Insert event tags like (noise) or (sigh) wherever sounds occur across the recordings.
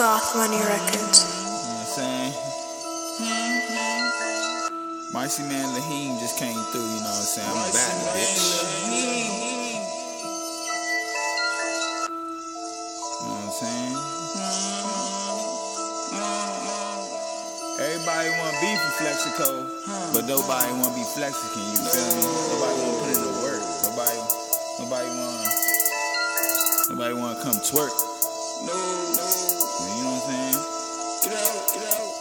Goth Money Records. You know what I'm saying? Hmm, hmm. Marcy Man Laheem just came through, you know what I'm saying? I'm back, bitch. You know what I'm saying? Everybody want beef with Flexico, but nobody want to be Flexican, you feel me? Nobody want to put in the work. Nobody, nobody want, nobody want to come twerk. You know what I'm saying? Get out, get out.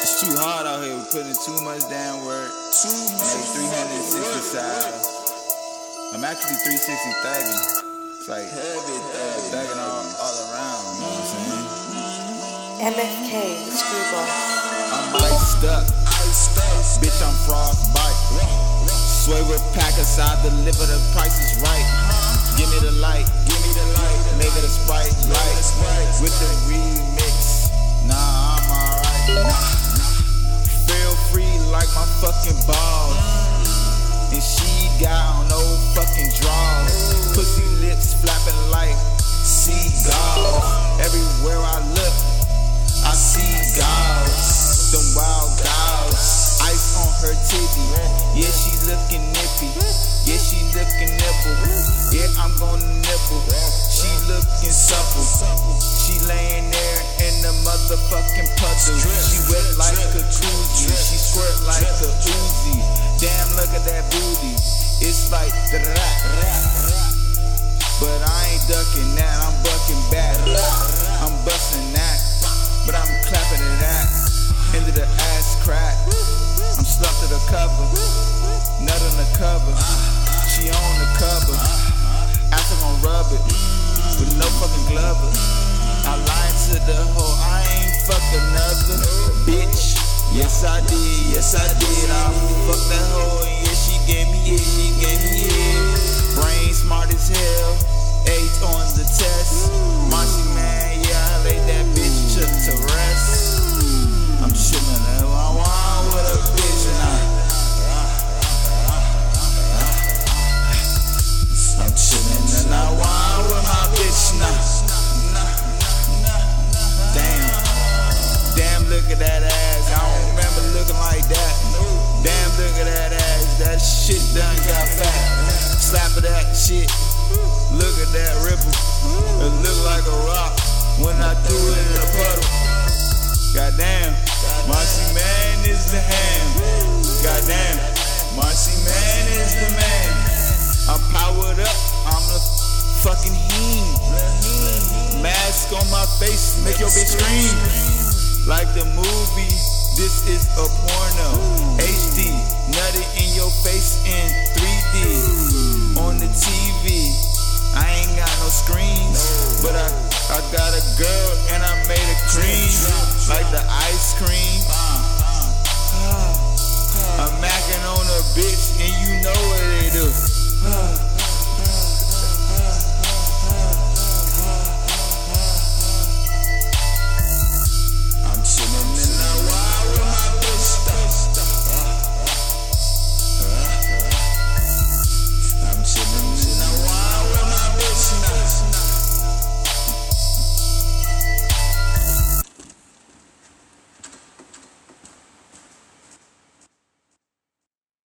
It's too hard out here. We're putting too much damn work. Too Like 360 side. I'm actually 360 thugging. It's like Heavy thug. thugging all, all around. You know what I'm saying? MFK, screwball. I'm iced up. Iced up. Bitch, I'm frostbite. Sway with pack aside, deliver the price is right. Give me the light. Give me the light. The remix. Nah, I'm alright. Feel free like my fucking balls. And she got no fucking draws. Pussy lips flapping like seagulls. Everywhere I look, I see gauze. Them wild gauze. Ice on her titty. Yeah, she looking nippy. Yeah, she looking nipple. Yeah, I'm gonna nibble. She looking supple. She laying there in the motherfucking puddle. She wet like a koozie. She squirt like a Uzi. Damn, look at that booty. It's like da But I ain't ducking that. I'm bucking back. I'm busting that. But I'm clapping it at. Into the ass crack. I'm slumped to the cover. Nut on the cover. She on the cover. After gon' rub it. With no fucking glove. Yes I did, yes I did. I shit done got fat. Slap of that shit. Look at that ripple. It look like a rock when I threw it in a puddle. Goddamn, Marcy man is the ham. Goddamn, Marcy man is the man. I'm powered up. I'm the fucking heen. Mask on my face, make your bitch scream. Like the movie, this is a porno. HD, nutty in face in 3D. On the TV, I ain't got no screens, but I, I got a girl and I made a cream. Like the ice cream. (sighs) I'm macking on a bitch